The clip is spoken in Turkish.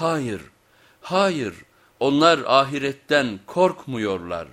Hayır, hayır onlar ahiretten korkmuyorlar.